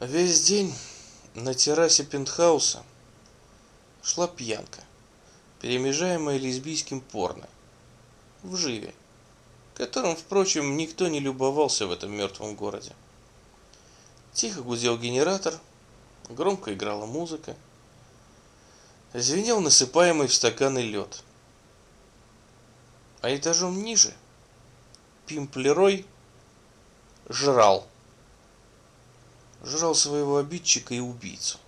Весь день на террасе пентхауса шла пьянка, перемежаемая лесбийским порно в живе, которым, впрочем, никто не любовался в этом мертвом городе. Тихо гудел генератор, громко играла музыка, звенел насыпаемый в стаканы лед. А этажом ниже Пимплерой жрал. Жрал своего обидчика и убийцу,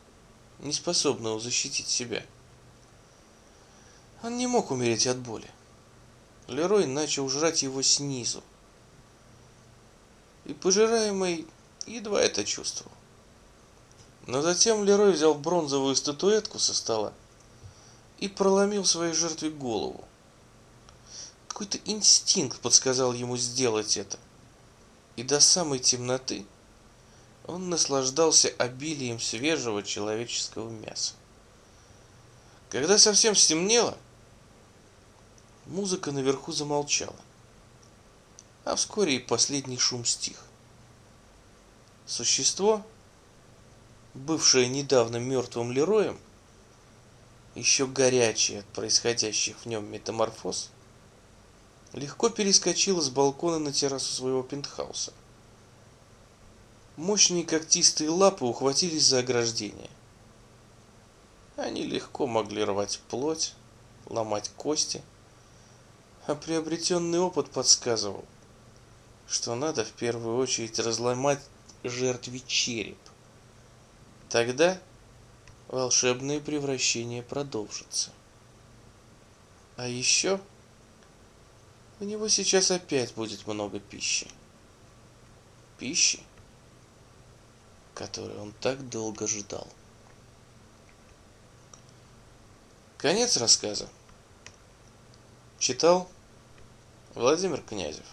не способного защитить себя. Он не мог умереть от боли. Лерой начал жрать его снизу. И пожираемый едва это чувствовал. Но затем Лерой взял бронзовую статуэтку со стола и проломил своей жертве голову. Какой-то инстинкт подсказал ему сделать это. И до самой темноты он наслаждался обилием свежего человеческого мяса. Когда совсем стемнело, музыка наверху замолчала, а вскоре и последний шум стих. Существо, бывшее недавно мертвым Лероем, еще горячее от происходящих в нем метаморфоз, легко перескочило с балкона на террасу своего пентхауса. Мощные когтистые лапы ухватились за ограждение. Они легко могли рвать плоть, ломать кости, а приобретенный опыт подсказывал, что надо в первую очередь разломать жертве череп. Тогда волшебное превращение продолжится. А еще у него сейчас опять будет много пищи. Пищи, которой он так долго ждал. Конец рассказа. Читал Владимир Князев.